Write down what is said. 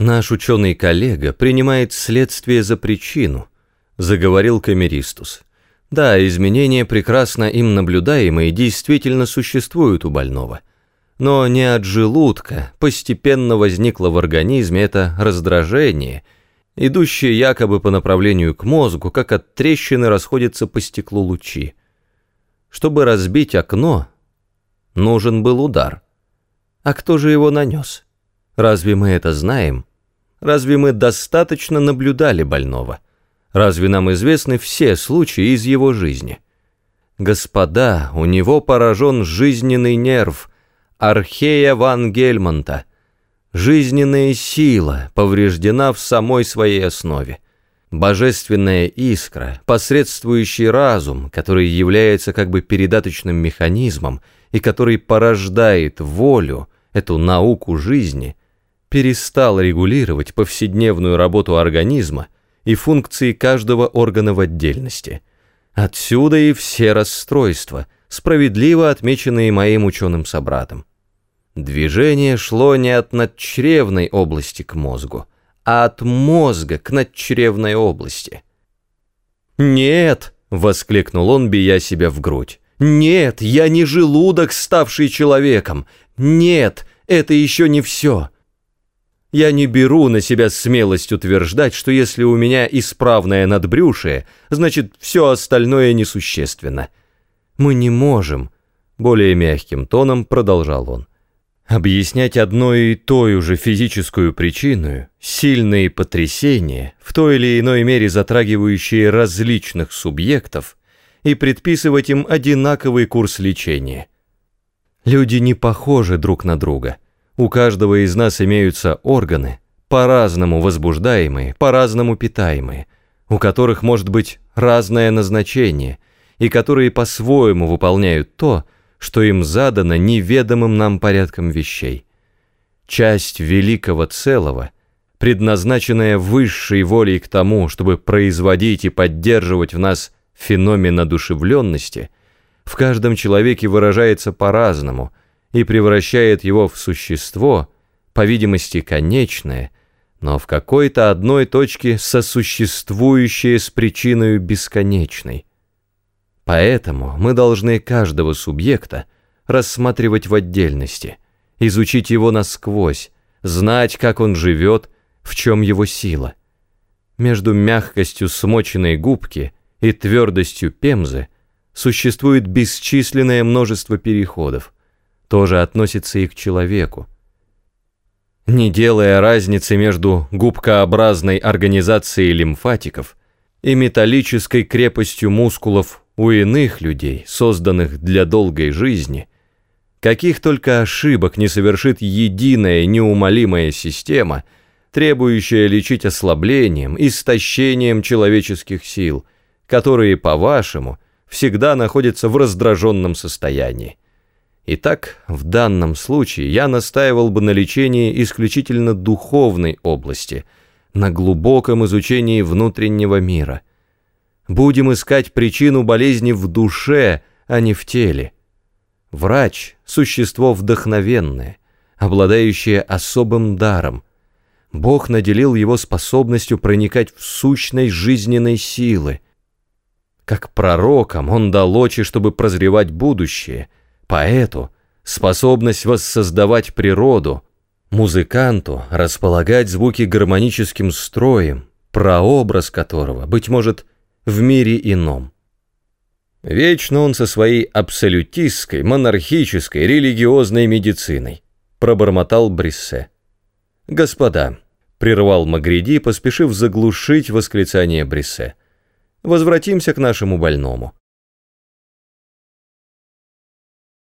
Наш ученый-коллега принимает следствие за причину, заговорил Камеристус. Да, изменения, прекрасно им наблюдаемые, действительно существуют у больного. Но не от желудка постепенно возникло в организме это раздражение, идущее якобы по направлению к мозгу, как от трещины расходятся по стеклу лучи. Чтобы разбить окно, нужен был удар. А кто же его нанес? Разве мы это знаем? Разве мы достаточно наблюдали больного? Разве нам известны все случаи из его жизни? Господа, у него поражен жизненный нерв, архея ван Гельмонта. Жизненная сила повреждена в самой своей основе. Божественная искра, посредствующий разум, который является как бы передаточным механизмом и который порождает волю, эту науку жизни, перестал регулировать повседневную работу организма и функции каждого органа в отдельности. Отсюда и все расстройства, справедливо отмеченные моим ученым собратом. Движение шло не от надчревной области к мозгу, а от мозга к надчревной области. «Нет!» — воскликнул он, бия себя в грудь. «Нет, я не желудок, ставший человеком! Нет, это еще не все!» Я не беру на себя смелость утверждать, что если у меня исправное надбрюшие, значит, все остальное несущественно. Мы не можем, более мягким тоном продолжал он, объяснять одной и той же физическую причину, сильные потрясения, в той или иной мере затрагивающие различных субъектов, и предписывать им одинаковый курс лечения. Люди не похожи друг на друга – у каждого из нас имеются органы, по-разному возбуждаемые, по-разному питаемые, у которых может быть разное назначение, и которые по-своему выполняют то, что им задано неведомым нам порядком вещей. Часть великого целого, предназначенная высшей волей к тому, чтобы производить и поддерживать в нас феномен одушевленности, в каждом человеке выражается по-разному – и превращает его в существо, по видимости, конечное, но в какой-то одной точке сосуществующее с причиной бесконечной. Поэтому мы должны каждого субъекта рассматривать в отдельности, изучить его насквозь, знать, как он живет, в чем его сила. Между мягкостью смоченной губки и твердостью пемзы существует бесчисленное множество переходов – тоже относится и к человеку. Не делая разницы между губкообразной организацией лимфатиков и металлической крепостью мускулов у иных людей, созданных для долгой жизни, каких только ошибок не совершит единая неумолимая система, требующая лечить ослаблением, истощением человеческих сил, которые, по-вашему, всегда находятся в раздраженном состоянии. Итак, в данном случае я настаивал бы на лечении исключительно духовной области, на глубоком изучении внутреннего мира. Будем искать причину болезни в душе, а не в теле. Врач – существо вдохновенное, обладающее особым даром. Бог наделил его способностью проникать в сущность жизненной силы. Как пророкам он дал очи, чтобы прозревать будущее – поэту способность воссоздавать природу, музыканту располагать звуки гармоническим строем, прообраз которого, быть может, в мире ином. Вечно он со своей абсолютистской, монархической, религиозной медициной, пробормотал Бриссе. «Господа», — прервал Магриди, поспешив заглушить восклицание Бриссе, — «возвратимся к нашему больному.